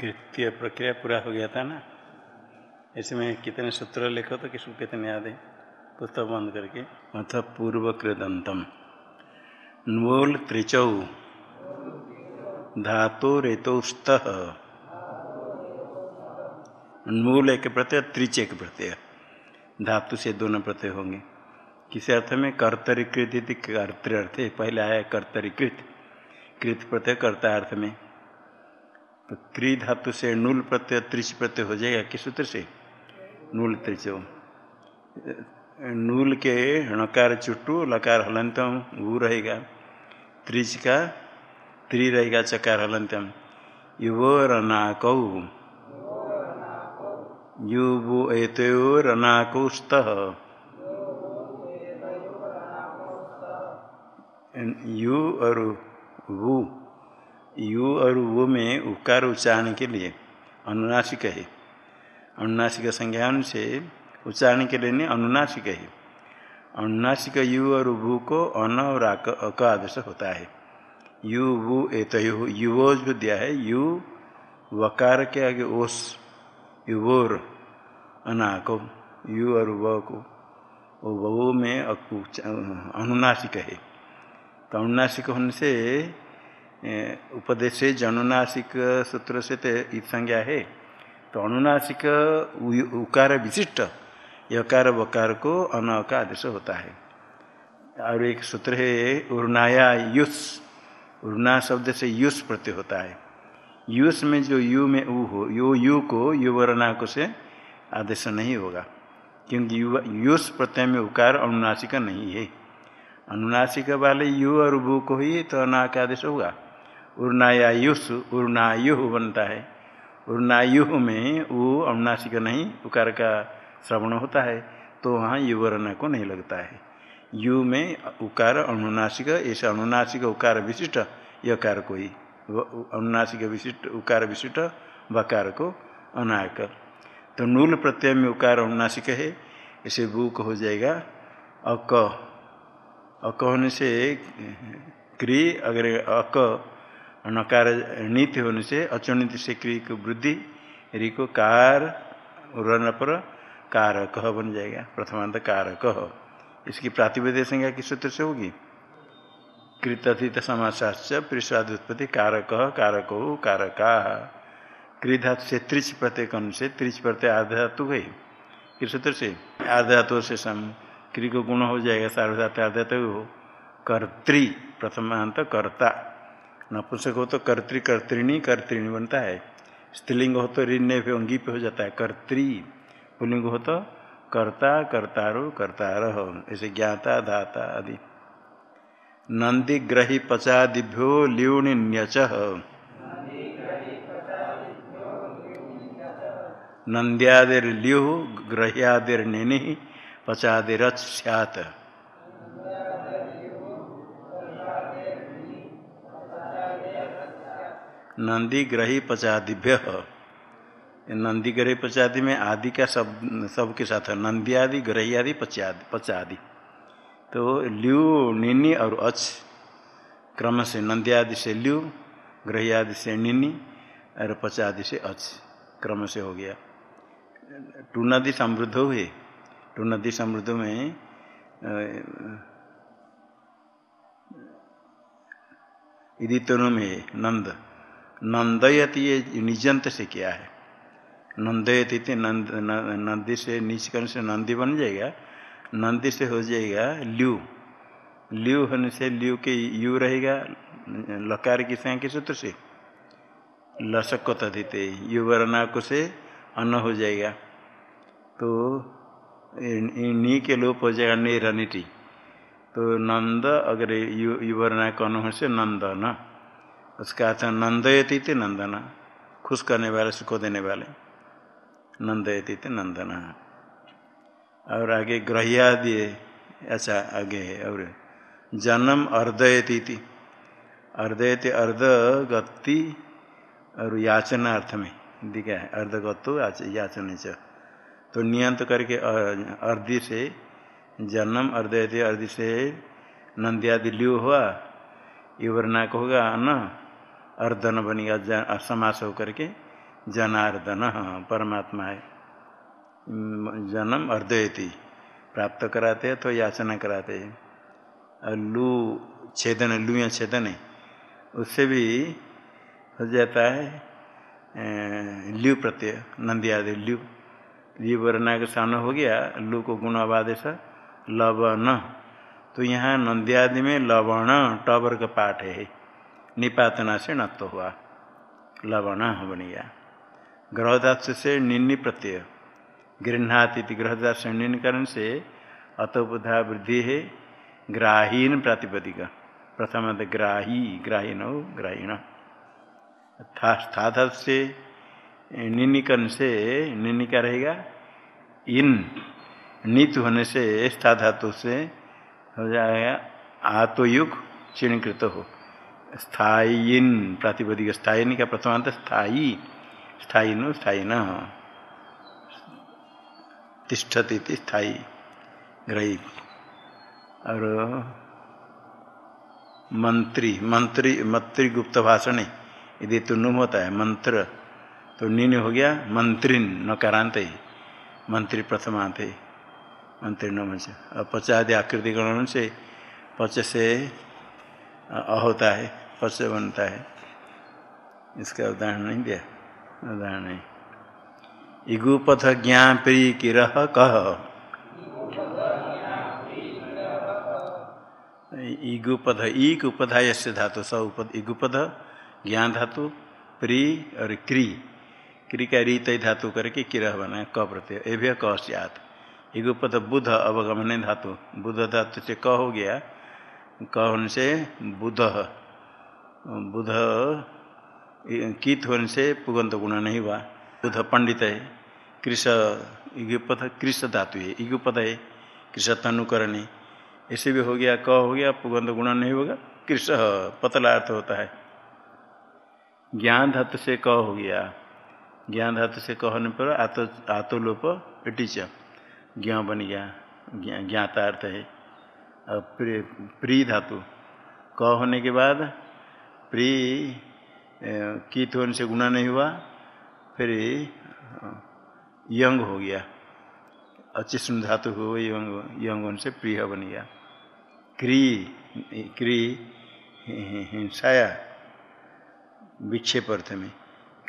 कृत्य प्रक्रिया पूरा हो गया था ना? इसमें कितने सूत्र लिखो तो किसको कितने याद है? पुस्तक बंद करके। अथ पूर्व कृदंतम नूल त्रिचौ। धातु रेतोस्त मूल एक प्रत्यय, त्रिच एक प्रत्यय। धातु से दोनों प्रत्यय होंगे। किसी अर्थ में? कर्तरीकृत कर्तृ अर्थ पहले आया कर्तरीकृत। कृत प्रत्यय कर्ता अर्थ में। तो क्री धातु से नूल प्रत्यय त्रिच प्रत्यय हो जाएगा। किस सूत्र से? नूल त्रिच नूल के णकार चुट्टू, लकार हलंतम वो रहेगा। त्रिच का त्रि रहेगा, चकार हलंतम। युवो रनाकौ युवो एतो रनाकुस्त यु और वो यु और वो में उकार उच्चारण के लिए अनुनासिक है। अनुनासिक संज्ञान से उच्चारण के लिए अनुनासिक है। अनुनासिक यु और भू को अन और अक आदेश होता है। यु, वु एत युवो जो दिया है। यु, वकार के आगे ओस, युवोर, अनाको, यु और व को, वो वो में अनुनासिक है। तो अनुनासिक होने से उपदेश जनुनासिक सूत्र से तो संज्ञा है। तो अनुनासिक उकार विशिष्ट, यकार वकार को अन का आदेश होता है। और एक सूत्र है, उर्नाया युस, उर्ना शब्द से युस प्रत्यय होता है। युस में जो यु में उ हो, यो यु को, युवरना को से आदेश नहीं होगा, क्योंकि युस प्रत्यय में उकार अनुनासिक नहीं है। अनुनासिक वाले यु और भू को ही तो अना का आदेश होगा। उर्नाया युस उर्नायु बनता है। उर्नायु में वो अनुनासिक नहीं, उकार का श्रवण होता है तो वहाँ युवरना को नहीं लगता है। यु में उकार अनुनासिक ऐसे अनुनासिक उकार विशिष्ट यकार को ही अनुनासिक विशिष्ट उकार विशिष्ट वकार को अनायक। तो नूल प्रत्यय में उकार अनुनासिक है इसे बुक हो जाएगा। अक अक होने से, क्री अगर अक नकार नीति होने से, अचुनित से क्री को वृद्धि री को कार रन पर कार कह बन जाएगा। प्रथमांत कार कह इसकी प्रातिवेद्य संज्ञा किस सूत्र से होगी? कृतथित समाचाश्च उत्पत्ति कारक कारको कारका। कृधातु से त्रिच प्रत्यय कौन से, त्रिच प्रत्यय आधातु गई किस सूत्र से? आधातु से सम। क्री को गुण हो जाएगा, सार्वधात आधातु हो। कर्तृ प्रथमांत कर्ता। नपुंसक हो तो कर्तृ कर्तृणी बनता है। स्त्रीलिंग हो तो ऋण्य पे अंगी पे हो जाता है। कर्तृ पुलिंग हो तो कर्ता, कर्तारो कर्तार ऐसे ज्ञाता, धाता आदि। नंदीग्रही पचादिभ्यो ल्यूणिन्यच नंद्यादिर्ल्यु, ग्रह्यादिर्निनि, पचादिरच स्यात्। नंदी ग्रही पचादिभ्य नंदी ग्रही पचादि में आदि का सब, सबके साथ है। नंदी आदि ग्रही आदि पचादि पचादि। तो ल्यू, निनी और अच क्रम से नंदी आदि से ल्यू ग्रही आदि से निनी और पचादि से अच क्रम से हो गया। टू नदी समृद्ध हुए टू नदी समृद्ध में इदितनु में नंद। नंदयति ये निजंत से क्या है। नंदयति थे नंद नंदी से नीच करने से नंदी बन जाएगा, नंदी से हो जाएगा ल्यू। ल्यू होने से ल्यू के यू रहेगा, लकार की संख्या के सूत्र से। लसक को तथिते यु से अन्न हो जाएगा। तो नी के लोप हो जाएगा निरनिटी तो नंद, अगर यु, युवर्णाक अन्न हो से नंद न उसका अर्थ नंदयती थे नंदना, खुश करने वाले, सुख देने वाले। नंदयती थे नंदना। और आगे ग्रह्यादि अच्छा आगे है, और जन्म अर्धयती थी अर्धयति अर्ध गति और याचना अर्थ में दिखा है अर्धगत्व याचन च तो नियंत करके अर्धि से जन्म, अर्धयति अर्धि से नंद्यादि ल्यू हुआ युवरनाक होगा, न? अर्धन बनेगा समास होकर के जनार्दन परमात्मा है। जन्म अर्धयती, प्राप्त कराते हैं तो याचना कराते हैं। और लू, छेदन लू या छेदन है, उससे भी हो जाता है ल्यू प्रत्यय नंदी आदि ल्यू। ल्यू वर्णा के सामने हो गया, लू को गुणावादेश लवण। तो यहाँ नंदी आदि में लवण टबर का पाठ है। निपातना से नत्व हुआ। लवण बन गया ग्रहदास से निन्नी प्रत्यय। गृहणाति ग्रहदास निन्न से अतोपधा वृद्धि है। ग्राहीन प्रातिपदिक। प्रथम ग्राही ग्राहीण ग्राहीण। था से निनिकन से निनिका रहेगा। इन, नीत होने से स्था धातु से हो जाएगा। आतोयुग चिणकृत हो। स्थायीन, प्रातिपदिक स्थायी का प्रथमांत स्थायी स्थायी। नु स्थायी न तिष्ठती स्थायी। ग्रही। और मंत्री मंत्री मंत्री गुप्त भाषण यदि तो नुम होता है, मंत्र। तो नीन हो गया, मंत्रिन, नकारांत। ही मंत्री प्रथमांत है मंत्री नुम से। और पचादि आकृति गणन से पच से होता है पच बनता है। इसका उदाहरण नहीं दिया? उदाहरण नहीं। इगुपथ ज्ञा प्री किरह कह। इगुपद ईक उपधाय से धातु, स उपद इगुपद ज्ञान धातु, प्री और क्री। क्री का रीत धातु करके किरह बना, क प्रत्यय। एभ्य क सियात। इगुपद बुध अवगमन धातु। बुध धातु से क हो गया क होने से बुध। बुध कीत होने से पुगंत गुण नहीं हुआ। बुध पंडित है, कृष इगुपद कृष धातु है इगुपद है, कृष तनुकरणी। ऐसे भी हो गया, क हो गया पुगंध गुण नहीं होगा, कृष पतला अर्थ होता है। ज्ञान धातु से क हो गया। ज्ञान धातु से कहने पर आतो, आतोलोप इटिच ज्ञा बन गया ज्ञाता अर्थ है। प्री धातु। क होने के बाद प्री कीत होने से गुणा नहीं हुआ, फिर यंग हो गया। अचिष्ण धातु हो, यंग यंग होने से प्रिय बन गया। क्री क्री हिंसाया, विक्षेप अर्थ में।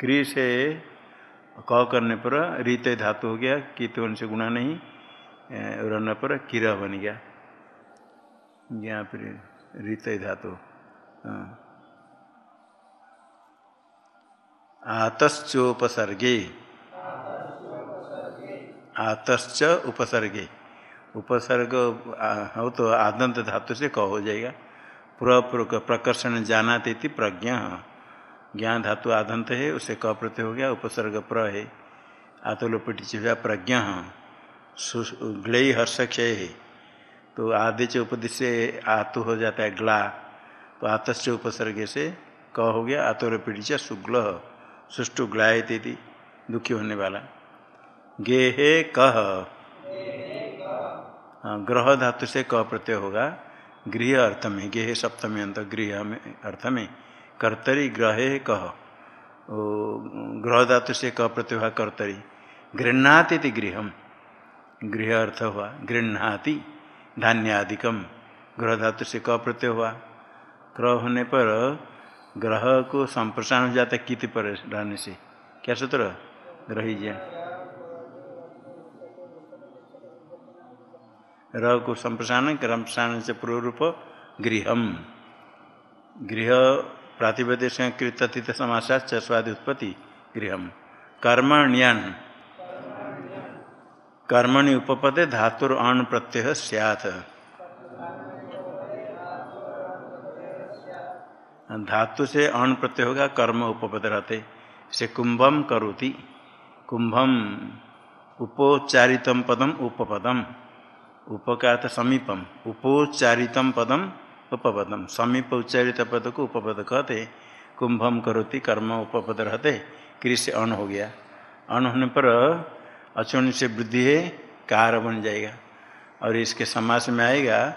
क्री से क करने पर रीत धातु हो गया कित से गुणा नहीं रहने पर किरा बन गया। यहाँ रीत धातु। आतश्चोपसर्गे। आतश्च उपसर्गे। उपसर्ग हो तो आदंत धातु से क हो जाएगा। पूर्व प्रकर्षण जाना थी प्रज्ञा। ज्ञान धातु आदंत है, उसे क प्रत्यय हो गया, उपसर्ग प्र है। आतोलोपिटी हुआ प्रज्ञा। ग्लय हर्ष क्षय है तो आदि च उपदेश से आतु हो जाता है, ग्ला। तो आतश्च उपसर्ग से क हो गया आतोलोपिटी च शुक्ल सुष्टु ग्लाय थी दुखी होने वाला। गेहे कह ग्रह धातु से क प्रत्यय होगा। गृह अर्थ में गेह सप्तमी अंत, गृह में अर्थ में कर्तरी ग्रहे कह ग्रह धातु से क प्रत्यय हुआ कर्तरी। गृहणाति गृह गृह अर्थ हुआ, गृहणाति। धान्यादिकम ग्रह धातु से क प्रत्यय हुआ? ग्रह होने पर ग्रह को संप्रसारण हो जाता है कित पर रहने से। क्या सूत्र? ग्रहीजिए र को संप्रसारण, क्रमप्रसारण से पूर्व रूप गृहम। गृह प्रातिपद से कृतित समासा उत्पत्ति गृहम। कर्मण्यन। कर्मणि उपपदे धातुर अण प्रत्यय सियात। धातु से अण प्रत्यय होगा, कर्म उपपद रहते। से कुंभम करोति। कुंभम उपोच्चारितम पदम उपपदम। उपकार समीपम। उपोच्चारितम पदम उपपदम। समीप उच्चारित पद को उपपद कहते। कुंभम करोति, कर्म उपपद रहते। कृषि अण हो गया। अण होने पर अचुण से वृद्धि है कार बन जाएगा। और इसके समास में आएगा,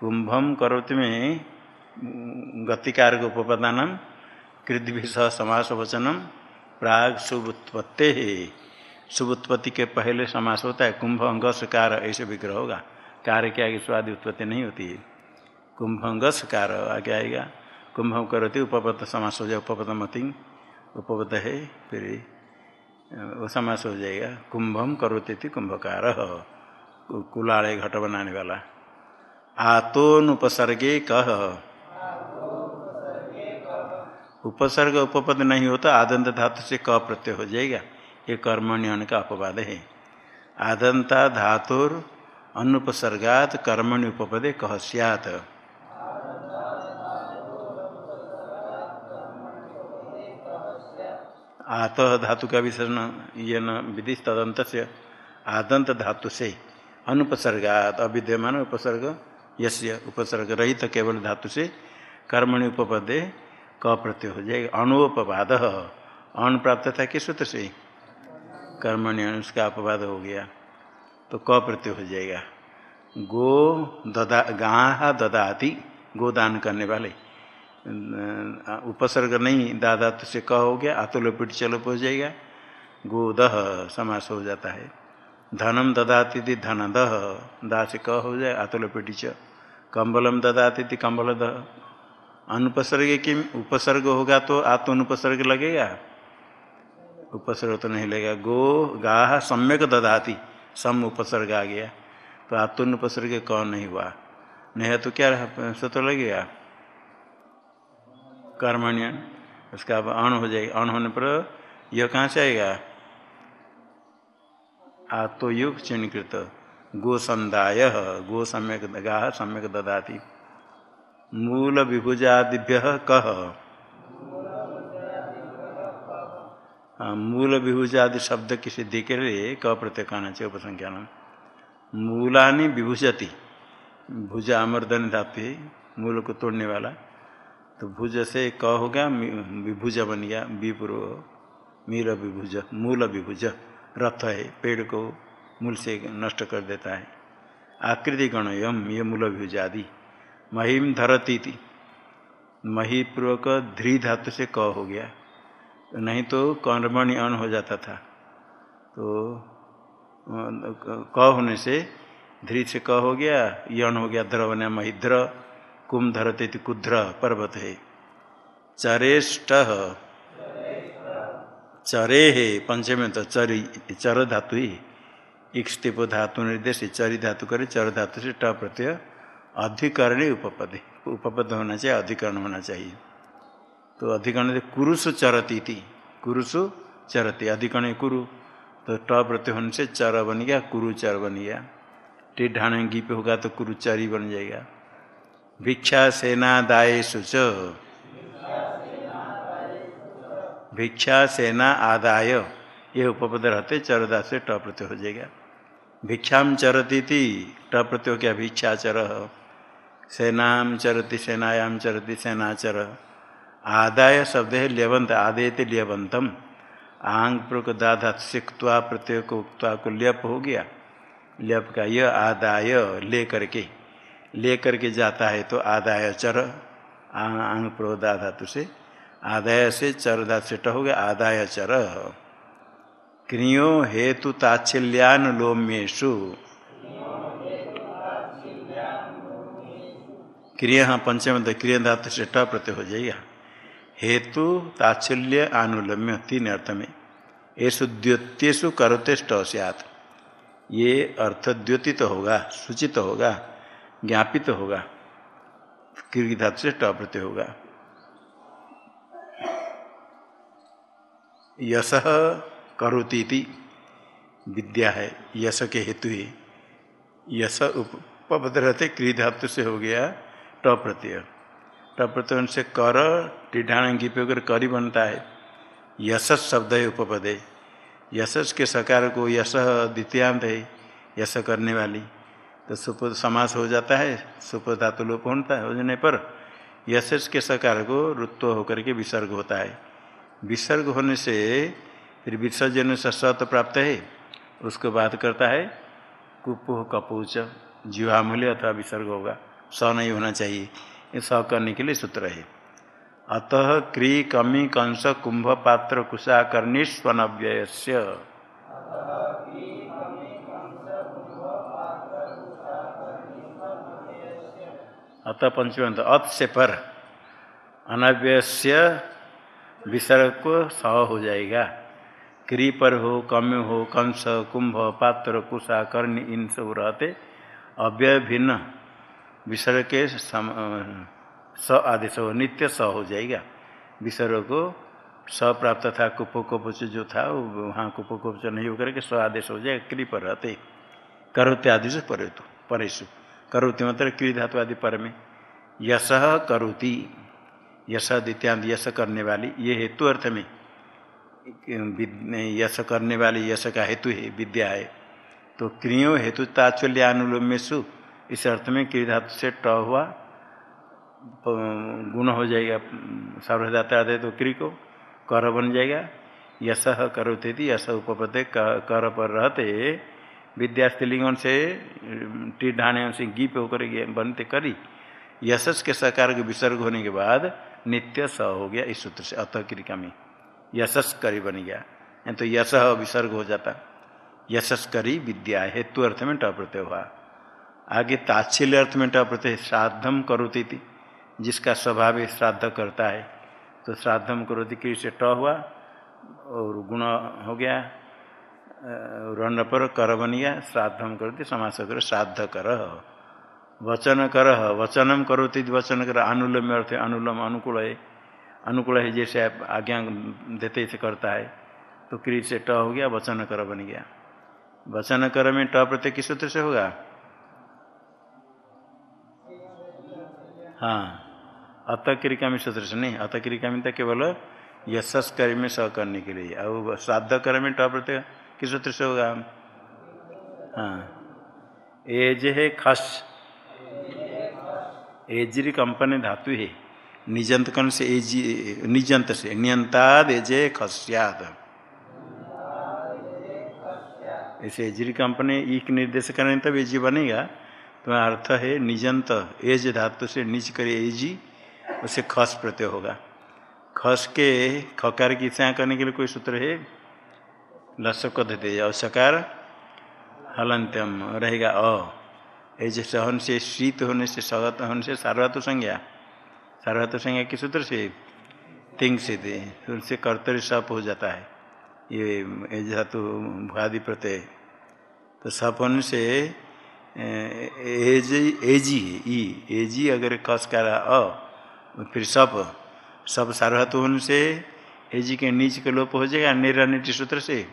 कुंभम करोति में गतिकार उपपदान कृदि सह समास वचनम, प्राग शुभ उत्पत्ति शुभ उत्पत्ति के पहले समास होता है, कुंभ अंगस कार, ऐसे विग्रह होगा। कार्य के आगे स्वादि उत्पत्ति नहीं होती है। कुंभ अंगस कार आगे आएगा। कुंभम करती उपपत समास हो जाए उपपत मति उपपत है, फिर वो समास हो जाएगा। कुंभम करोते थी कुंभकार कुलाड़े घट बनाने वाला। आतोनुपसर्गे कह उपसर्ग उपपद नहीं होता, आदंत धातु से क प्रत्यय हो जाएगा। ये कर्मण्यन का अपवाद है। आदंता धातुर अनुपसर्गात कर्मण्य उपपदे कह सियात। आत धातु का विसर्जन ये न विधि तदंत से आदंत धातु से अनुपसर्गात, अविद्यमान उपसर्ग, यस्य उपसर्ग रहित केवल धातु से, कर्मणि उपपदे क प्रत्यय हो जाएगा। अणुपवाद अण प्राप्त था किस सूत्र से? कर्मण्य उसका अपवाद हो गया तो क प्रत्यय हो जाएगा। गो ददा गा ददाती, गोदान करने वाले। उपसर्ग नहीं, दादा तो से कह हो गया, आतुल पीठ चलो हो जाएगा। गोदह समास हो जाता है। धनम ददाती थी धन दह दा से क हो जाए, आतुल पीठ च। कम्बलम ददाती थी कम्बल दह अनुपसर्ग की उपसर्ग होगा तो आत्म अनुपसर्ग लगेगा? उपसर्ग तो नहीं लगेगा। गो गाह सम्यक ददाती, सम उपसर्ग आ गया। तो आत्म उपसर्ग कौन नहीं हुआ? नहीं तो क्या सो तो लगेगा। कर्मण्य। उसका अब अण हो जाएगा। अण होने पर यह कहाँ से आएगा? आत्मयुग चिन्हकृत। गोसंदाय। गो सम्यक गा सम्यक ददाती। मूल विभुजादिभ्य कह मूल विभुजादि शब्द की सिद्धि के लिए क प्रत्यय कहना चाहिए उपसंख्यान मूलानी विभुजती। भुजा अमर्दन धातु मूल को तोड़ने वाला। तो भुज से क हो गया विभुज बन गया, विपुरो, मील विभुज, मूल विभुज, रथ है, पेड़ को मूल से नष्ट कर देता है। आकृति गण यम, ये मूल विभुज आदि। महिम धरती थी। मही पूर्वक ध्री धातु से क हो गया। नहीं तो कर्मणि अन हो जाता था। तो क होने से ध्री से क हो गया, यन हो गया ध्र बना महिध्र कुम धरते कुध्र पर्वत। है चरेष्ट। चरे है पंचम तो चरी चर धातु ही। धातु निर्देश, चरी धातु करे, चर धातु से ट प्रत्यय। अधिकरण उपपद। उपपद होना चाहिए, अधिकरण होना चाहिए। तो अधिकरण कुरुष चरती थी। कुरुष चरती, अधिकरण कुरु। तो ट प्रत्यय होने से चर बन गया, कुरु चर बन गया। टिढ़ाण गी पे होगा तो कुरुचारी बन जाएगा। भिक्षा सेनादाय सुच भिक्षा सेना आदाय ये उपपद रहते चरदा से ट प्रत्यय हो जाएगा। भिक्षाम चरती थी ट प्रत्यय हो गया भिक्षाचर। सेनाम चरती सेनायाम चरती, सेनाचर। आदाय शब्द है लेवंत आदेत लेवंतम आंग प्रक दाधा सिक्वा प्रत्यय को उक्ता को ल्यप हो गया। ल्यप का यह आदाय, ले करके। ले करके जाता है तो आदाय चर, आंग प्रोदा धातु से, आदाय से चर धातु से गया आदाय चर। क्रियो हेतु ताच्छल्यानुलोम्येशु क्रिय हाँ पंचम क्रिय धातु से ट प्रत्यय हो जाएगा। हेतु ताच्छल्य अनुलम्य तीन अर्थ में। येषु द्योत्यु करते स्ट ये अर्थ द्योतित तो होगा, सूचित तो होगा। ज्ञापित होगा। क्रिय धातु से ट प्रत्यय होगा। यश करोती विद्या है। यश के हेतु ही। यश उपपद रहते क्री धातु से हो गया ट प्रत्यय। ट प्रत्यय से कर, टिढ़ाणंगी पे अगर करी बनता है। यश शब्द है उपपदे। यशस के सकार को यश द्वितीयांत है। यश करने वाली। तो सुप समास हो जाता है सुप धातु लोप होता है होने पर यशस के सकार को रुत्व होकर के विसर्ग होता है। विसर्ग होने से फिर विसर्जन से सत प्राप्त है, उसको बात करता है कुपो कपूच, जीवामूल्य अथवा विसर्ग होगा। स नहीं होना चाहिए स करने के लिए सूत्र है। अतः क्री कमी कंस कुंभ पात्र कुशा कर्णीस्वन अतः पंचम अत से पर। अनव्य विसर्ग को स हो जाएगा। क्री पर हो, कम्य हो, कंस, कुंभ, पात्र, कुशा, कर्ण, इन सब रहते। अव्यय भिन्न विसर्ग के सम स आदेश हो, नित्य स हो जाएगा। विसर्ग को स प्राप्त था, कुपोकोपच जो था वहाँ कुपोकोपच नहीं होकर के स आदेश हो जाएगा। क्री पर रहते। करोते आदि से परे तो परेशु करोति मतलब क्री आदि पर में। यश करोति। यश दित्यांत यश करने वाली, ये हेतु अर्थ में। यश करने वाली, यश का हेतु है, विद्या है। तो क्रियो हेतु ताचल्य अनुलोम सु इस अर्थ में क्री धातु से ट हुआ गुण हो जाएगा सर्वधाता दे तो क्री को, कर बन जाएगा। यश करोते थी, यश उपपदे कर पर रहते विद्या स्त्रीलिंगन से टी ढाने से गीप होकर बनते करी। यशस के सकार के विसर्ग होने के बाद नित्य स हो गया इस सूत्र से, अतः क्रिका में। यशस करी बन गया। तो यश विसर्ग हो जाता। यशस करी विद्या, हेतु अर्थ में ट प्रत्यय हुआ। आगे ताच्छल्य अर्थ में ट प्रत्यय श्राद्धम करोती थी। जिसका स्वभाव श्राद्ध करता है। तो श्राद्धम करोती की से ट हुआ और गुण हो गया। रण पर कर बन गया श्राद्धम करोती, समास कर श्राद्ध कर। वचन कर वचनम करोति वचन कर अनुलम अर्थ अनुलम, अनुकूल है। अनुकूल है जैसे आप आज्ञा देते से करता है तो क्री से ट हो गया, वचन कर बन गया। वचन कर में ट प्रत्यय किस सूत्र से होगा? हाँ अत क्रिका में सूत्र से नहीं अत क्रिका में तो केवल यशस कर में स करने के लिए। और श्राद्ध कर में ट प्रत्यय किस सूत्र से होगा? हाँ। एज है खस। एजरी कंपनी धातु है। निजंत कर्ण से एजी, निजंत से, नियंताद एजे खस्याद। ऐसे एजरी कंपनी ईक निर्देश करें तब एजी बनेगा। तो अर्थ है निजंत। एज धातु से निज करे एजी, उसे खस प्रत्यय होगा। खस के, खकार की इच्छा करने के लिए कोई सूत्र है? लसक देते और सकार हलंत्यम रहेगा। अ ऐसे सहन से शीत होने से सगत होने से सार्वत संज्ञा। सार्वत संज्ञा किस सूत्र से, तिंग से दे, उनसे कर्तव्य सप हो जाता है। ये धातु भुआदि प्रत्यय तो सप होने से एज एजी ई एजी अगर कस का अ फिर सप। सब सार्वत होने से एजी के नीच के लोप हो जाएगा निरनिट सूत्र से।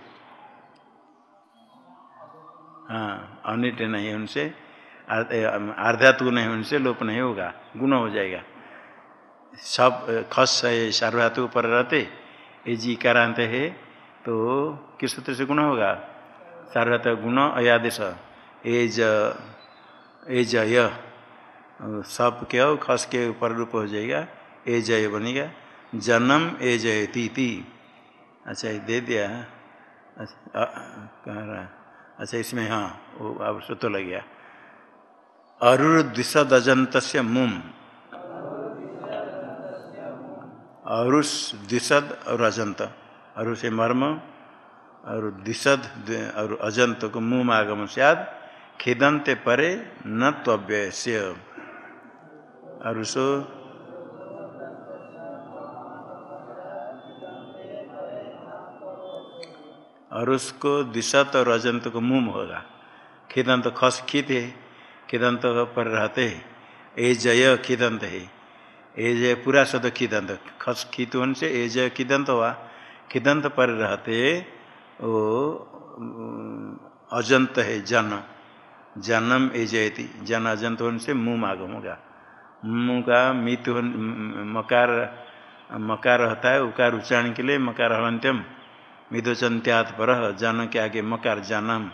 हाँ अनिट नहीं, उनसे आर्धातु नहीं, उनसे लोप नहीं होगा, गुण हो जाएगा। सब, खस है, सार्वधातु पर रहते, ये जी कारांत है तो किस सूत्र से गुण होगा? सार्वधात गुण, अयादेश, एज एज, य, सब के खस के ऊपर रूप हो जाएगा ए जय बनेगा, जन्म एजयती ती अच्छा दे दिया अच्छा कह रहा? अच्छा इसमें हाँ वो अब सूत्र लग गया। अरुर द्विषद अजंत मुम। अरुष द्विषद और अजंत अरु से मर्म और द्विषद और अजंत को मुम आगम सियाद खिदंते परे न तव्य से अरुषो और उसको दिशत और अजंत को मुम होगा। खिदंत खस खित है, खिदंत पर रहते हैं। ए जय खिदंत है, ए जय पूरा शब्द खिदंत। खस खित होने से ए जय खिदंत हुआ। खिदंत पर रहते वो अजंत है जन। जन्म ए जयती। जन अजंत होने से मुँह आगम होगा। मुँह का मित मकार मकार रहता है, उकार उच्चारण के लिए मकार हलंत्यम मिदोचंत्यात पर जन के आगे मकार जनम।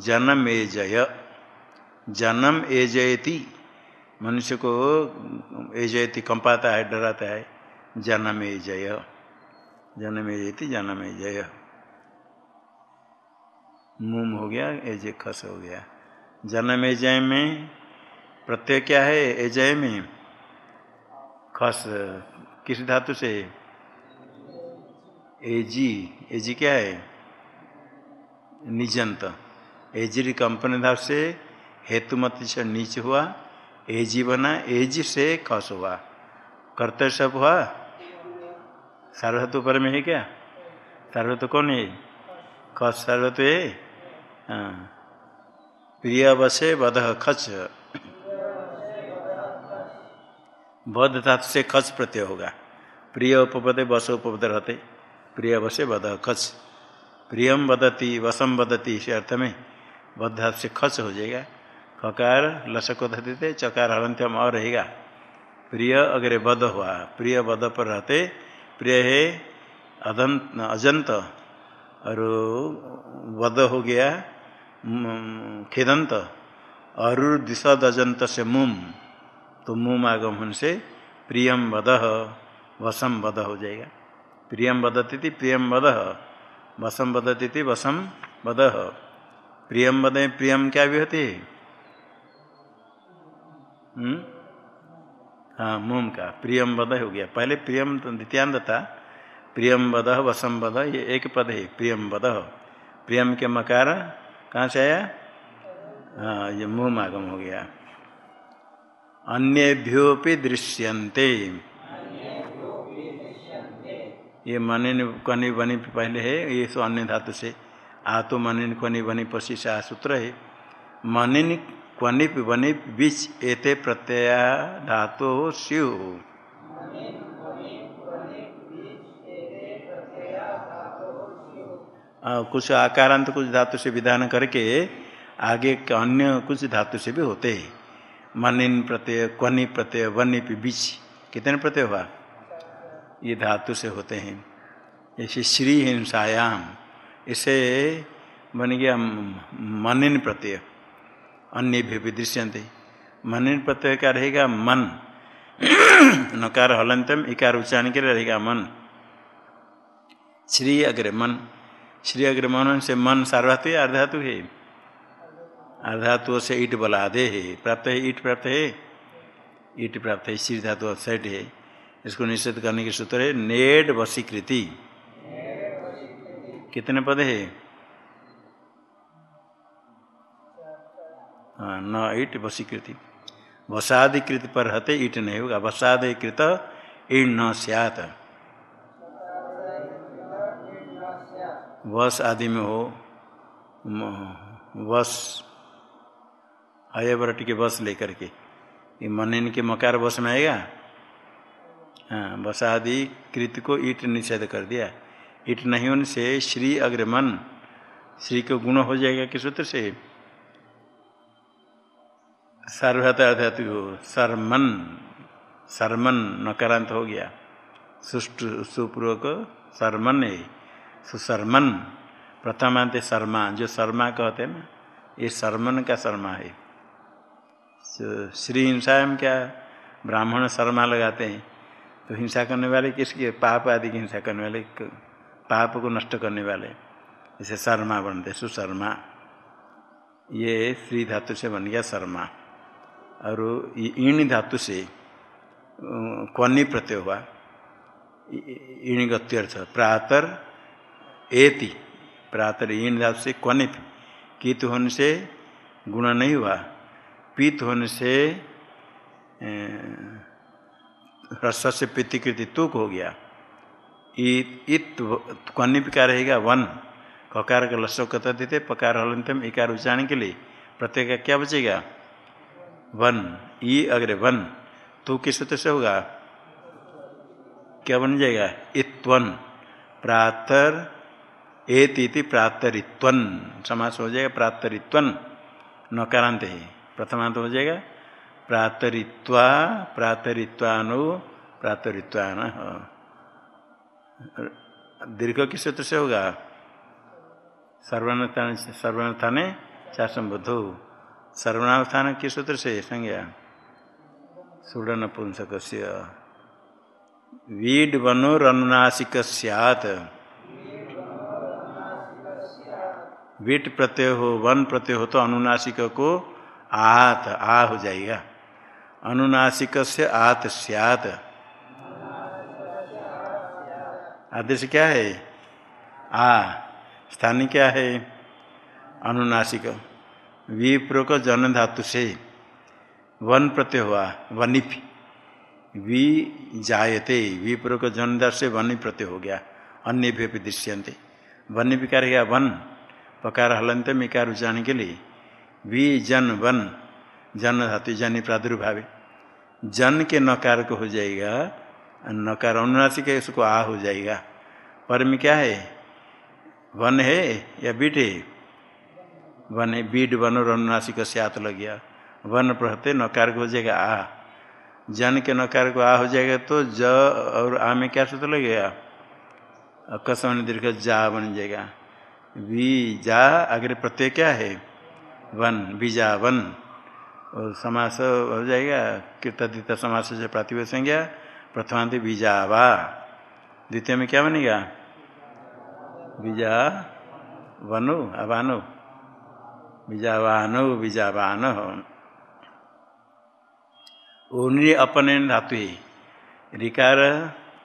जन्म ए जय। जन्म ए जयती। मनुष्य को ए जयती कंपाता है, डराता है। जन्म ए जय। जन्म ए जयती, जन्म ए जय। मुम हो गया एजय खस हो गया। जन्म ए जय में प्रत्यय क्या है? एजय में खस। किस धातु से? एजी एजी क्या है? निजंत। एजी कंपनी धातु से हेतुमति से नीच हुआ एजी बना एजी से खस हुआ। कर्तव्य सब हुआ? सार्वधातु पर में है क्या? सार्वधातु कौन है? खस सार्वधातु है? हाँ। प्रिय बसे बध खच। बध धातु से खच प्रत्यय होगा। प्रिय उपपद, बस उपपद रहते। प्रिय वसे बध खच प्रियम बदती वसम बदती इस अर्थ में बध से खच हो जाएगा। खकार लसक थे, चकार हलंत्यम और रहेगा। प्रिय अगर बद हुआ। प्रिय बद पर रहते, प्रिय है अदंत अजंत। और वध हो गया खेदंत। अरुर दिशद अजंत से मुम। तो मुम आगमन से प्रियम वध वसम वध हो जाएगा। प्रियम वदती प्रियम वध वसम वदती वसम वध प्रियम वद प्रियम क्या भी होती है हाँ मुम का। प्रियम वध हो गया। पहले प्रियम तो द्वितीयांत था। प्रियम वध वसम वध ये एक पद है प्रियम वध प्रियम के मकार, कहाँ से आया? हाँ ये मुँह आगम हो गया। अन्यभ्योपि दृश्यन्ते। ये मनिन कनि बनी पहले है, ये सो अन्य धातु से। आ तो मनिन कनि बनी पशी से सूत्र है। मनिन क्वनिप बनी बीच एते प्रत्यय धातु स्यु। कुछ आकारांत कुछ धातु से विधान करके आगे अन्य कुछ धातु से भी होते हैं। मनिन प्रत्यय क्वनि प्रत्यय वनि बीच। कितने प्रत्यय हुआ? ये धातु से होते हैं। जैसे श्री हिंसायाम, इसे बन गया मनिन प्रत्यय। अन्य भी दृश्यंते मनिन प्रत्यय का रहेगा? मन। नकार हलंतम, इकार उच्चारण के रहेगा मन। श्री अग्र मन श्री अग्र मन से मन सार्वधातु है अर्धातु है? अर्धातु से ईट बला दे है। प्राप्त है ईट, प्राप्त है? ईट प्राप्त है, श्री धातु सेट है। इसको निषेध करने के सूत्र है, नेड वशीकृति। कितने पद है? हाँ न ईट वशीकृति। वसाधिकृत पर रहते ईट नहीं होगा। वसाधिकृत ईट न सियात। वस आदि में हो, वस अयवरट के बस लेकर के। ये मन के मकार बस में आएगा? हाँ बस कृत को ईट निषेध कर दिया। ईट नहीं होने से श्री अग्रमन, श्री को गुण हो जाएगा किस सूत्र से? सर्वत अर्थात सरमन सरमन नकारांत हो गया। सुष्ट सुपूर्वक सरमन है। सुशर्मन प्रथमांत शर्मा जो शर्मा कहते हैं ना, ये शर्मन का शर्मा है। श्री हिंसा क्या ब्राह्मण शर्मा लगाते हैं? तो हिंसा करने वाले किसके? पाप आदि की हिंसा करने वाले पाप को नष्ट करने वाले। जैसे शर्मा बनते सुशर्मा ये श्री धातु से बन गया शर्मा। और ईण धातु से क्वनी प्रत्यय हुआ। ईण गत्यर्थ प्रातर एति। प्रातर ईण धातु से क्वनिप कित होने से गुण नहीं हुआ। पीत होने से रस से पितिकृति तुक हो गया। इत क्वनिप का रहेगा? वन। ककार का लस्व कथा देते, पकार हलंतम इकार उच्चारण के लिए। प्रत्येक का क्या बचेगा? वन। ई अग्रे वन। तू किस सूत्र से होगा? क्या बन जाएगा? इत्वन। प्रातर एति प्रातरित्वन। समास हो जाएगा प्रातरित्वन। नकारांत है। प्रथमांत हो जाएगा। प्रातरित्वा, प्रातरित्वानु, प्रातरित्वान। दीर्घ किस सूत्र से होगा। सर्वनाथान, सर्वनाथाने चार संबद्ध हो सर्वनाथान किस सूत्र से संज्ञा। सुडन पुंसक वीड वनुरनुनासिक सियात वीट प्रत्यय हो वन प्रत्यय हो तो अनुनासिक को आहत आ हो जाएगा। अनुनासिक से आत सियात। आदेश क्या है? आ स्थानीय क्या है? अनुनासिक। विप्रोक जन धातु से। वन प्रत्यय हुआ, वनिप। वि जायते, विप्रोक जन धातु से वन प्रत्यय हो गया। अन्य भी दृश्यंते वन विकार गया वन। पकार हलंत मिकार उच्चारण के लिए? वि जन वन। जन धातु जन प्रादुर्भाव। जन के नकार को हो जाएगा, नकार अनुनासिक है, उसको आ हो जाएगा। पर में क्या है? वन है या बीट है? वन है बीड वन और अनुनासिक से आत लग गया। वन पढ़ते नकार को हो जाएगा, आ। जन के नकार को आ हो जाएगा तो ज और आ में क्या सूत्र लगेगा अकस्मण दीर्घ जा बन जाएगा। वी जा अग्र प्रत्यय क्या है? वन, बीजा वन। और समास हो जाएगा कृतदित समास से प्रातिभ संज्ञा, प्रथमांत बीजावा। द्वितीय में क्या बनेगा? बीजा वनु अबानु बीजावानो, बीजावान। ऊर्णी अपने धातु ऋकार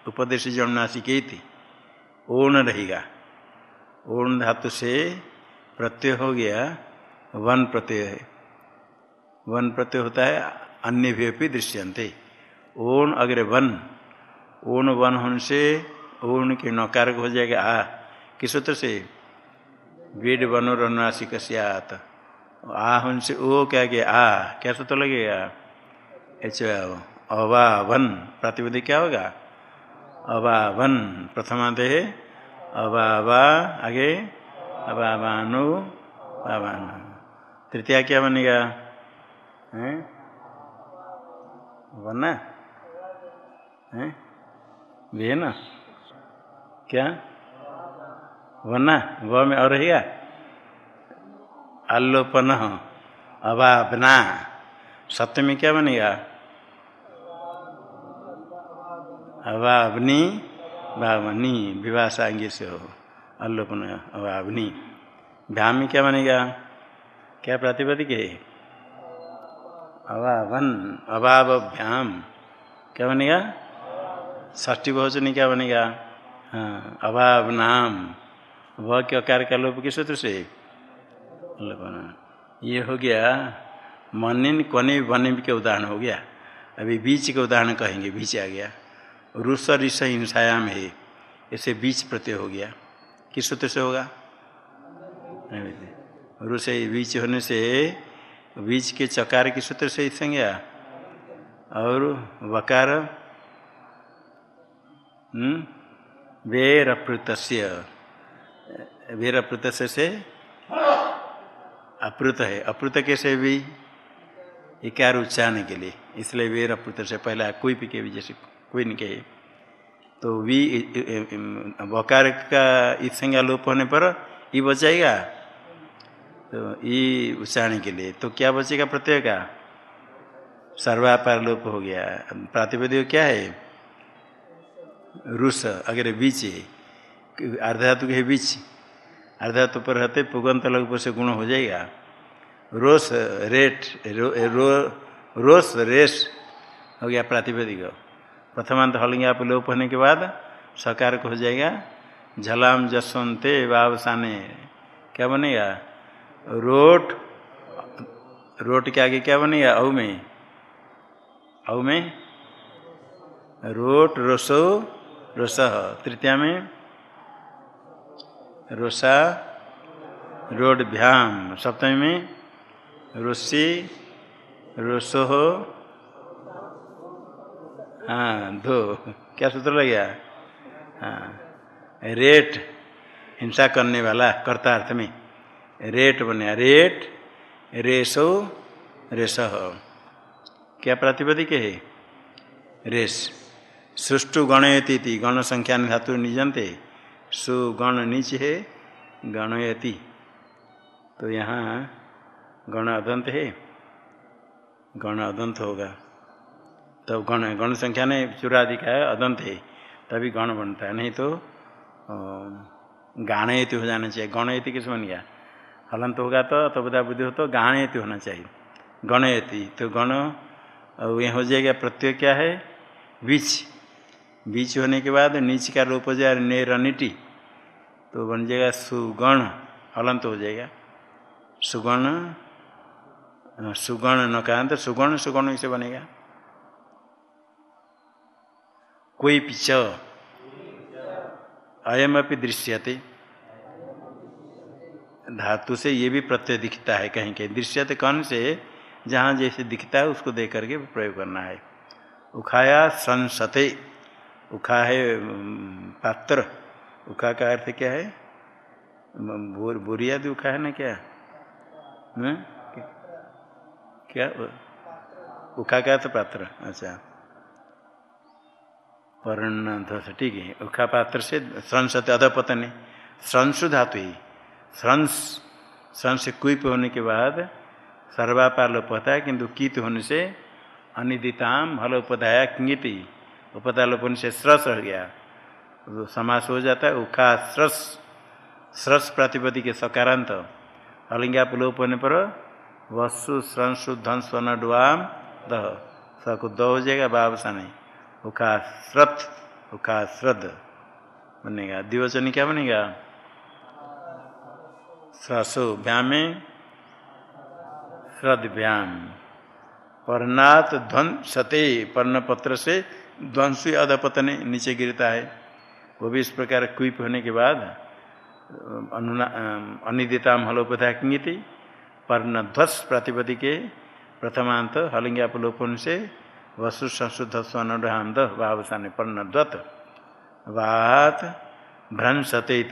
उपदेश जमुनासिके थी ओण रहेगा। ओण धातु से प्रत्यय हो गया, वन प्रत्यय। वन प्रत्यय होता है, अन्य भी अपनी दृश्यंते ओण अग्र वन। ओण वन होने से ओण के नकार हो जाएगा। आ, किस सूत्र से? वेद वनोरनाशिक सियात आ होने से ओ क्या गया? आ, क्या सूत्र लगेगा? एच अवा वन। प्रतिविधि क्या होगा? अबावन प्रथमांत है। अबावा आगे। अबावानु अबान तृतीया क्या बनेगा? हैं? वना हैं? ना? क्या? वना व में और रहेगा आलोपन अबाबना सत्य में क्या बनेगा? अवावनी बावनी विवाह सांगी से हो अल्लोपन अवावनी भ्याम में क्या बनेगा? क्या प्रातिपदिक है? अवावन अभावभ्याम। क्या बनेगा? ष्टी बहुचनी क्या बनेगा? हाँ अभाव नाम वह के अकार का लोप किस सूत्र से? ये हो गया, मनिन कने वनिम के उदाहरण हो गया। अभी बीच के उदाहरण कहेंगे, बीच आ गया। रुस ऋष हिंसायाम है ऐसे बीच प्रत्यय हो गया। किस सूत्र से होगा? रुस बीच होने से बीच के चकार के सूत्र से संज्ञा और वकार वेरप्रुत वेरप्रुत से अप्रुत है। अप्रुत कैसे भी? इकार उच्चारण के लिए। इसलिए वेर अप्रुत से पहला कोई भी के भी जैसे कोई नहीं कहे। तो वी वकार का इस संज्ञा लोप होने पर ई बचाएगा तो ई उच्चारण के लिए। तो क्या बचेगा प्रत्यय का? सर्वापार लोप हो गया। प्रातिपदिक क्या है? रुस अगर बीच अर्धातु के बीच अर्धातु पर रहते पुगंत लघु से गुण हो जाएगा। रोस रेट रो, रो रोस रेस हो गया प्रातिपदिक। प्रथमांत हलेंगे आप लोप होने के बाद सकार हो जाएगा। झलाम जसवंते बाबसाने क्या बनेगा? रोट रोट के आगे क्या बनेगा औ में। औ में? रोट, रोसो रोस तृतीया में? रोसा, रोड भ्याम। सप्तमी में? रोसी रोसो हाँ दो क्या सूत्र लग गया? हाँ। रेट, हिंसा करने वाला कर्ता अर्थ में। रेट बने, रेट, रेसो रेस क्या प्रातिपदिक है रेस। सुष्टु गणयती गण संख्या धातु निजनते। सुगण नीच है, गणयति। तो यहाँ गण अदंत है, गण अदंत होगा। तब गण गण संख्या ने चुरादि का है अदंत है, तभी गण बनता है। नहीं तो गाणयति हो जाना चाहिए। गणयति किस बन गया? हलंत होगा तो तबदा बुद्धि हो तो गाणयति होना चाहिए। गणयति तो गण यह हो जाएगा प्रत्यय क्या है? बीच। बीच होने के बाद नीच का रूप हो जाए नेरनिटी तो बन जाएगा सुगण हलंत हो जाएगा। सुगण सुगण नकांत सुगण सुगण इसे बनेगा। कोई पिच अयम अपनी दृश्यते। धातु से ये भी प्रत्यय दिखता है कहीं कहीं। दृश्यते कौन से जहाँ जैसे दिखता है, उसको देख करके प्रयोग करना है। उखाया संसते। उखा है पात्र। उखा का अर्थ क्या है? बुरिया उखा है ना क्या? है? क्या? उखा का अर्थ पात्र अच्छा। पर्ण ठीक है। उखा पात्र से श्रंसते अधपतन। श्रंसु धातु ही। श्रंस श्रंस से कुप होने के बाद सर्वापार लोप होता है, किंतु कीत होने से अनिदिताम हल उपधाया किंगिति। उपधा लोप होने से स्रस रह गया। तो समास हो जाता है उखा स्रस स्रस प्रतिपति के सकारांत। हलिंगा लोप होने पर वसु श्रंसु धन स्वन डुआम दह। स को द हो जाएगा बाबसा नहीं। उखा श्रत उखा श्रद्ध। बनेगा। दिवचनी क्या बनेगा? ससु व्याम श्रद्व्याम पर्णात ध्वन सते पर्ण पत्र से ध्वंस अधपतने नीचे गिरता है। वो भी इस प्रकार क्विप होने के बाद अनुना अनिदिताम हलोपथा किंगिति पर्ण ध्वस प्रतिपति के प्रथमांत हलिंग्यापलोपन से वसु संशुद्ध स्वनुहांत भावसाने पर्णध्वत वात भ्रंसते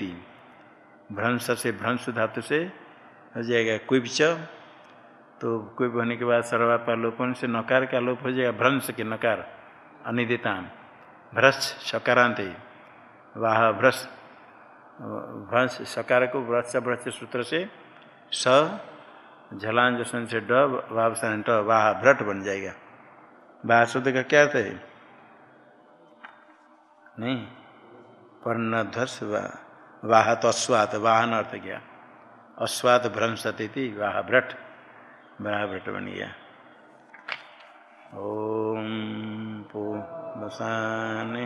भ्रंश से भ्रंश धातु से हो जाएगा। कुब्च तो कुब होने के बाद सर्वापा लोपन से नकार का लोप हो जाएगा। भ्रंश के नकार अनिदिताम भ्रश सकारांत वाह भ्रश भ्रंश सकार को व्रश भ्रश सूत्र से स झलांज से ड, वावसन ट, वाह भ्रट बन जाएगा। वाह शब्द का क्या अर्थ है? नहीं। पर्णध्वस वाह वाह तो अश्वात वाहन अर्थ गया। अश्वात भ्रंशति थी वाह भ्रट वाह भ्रट बन गया। ओम पू बसाने।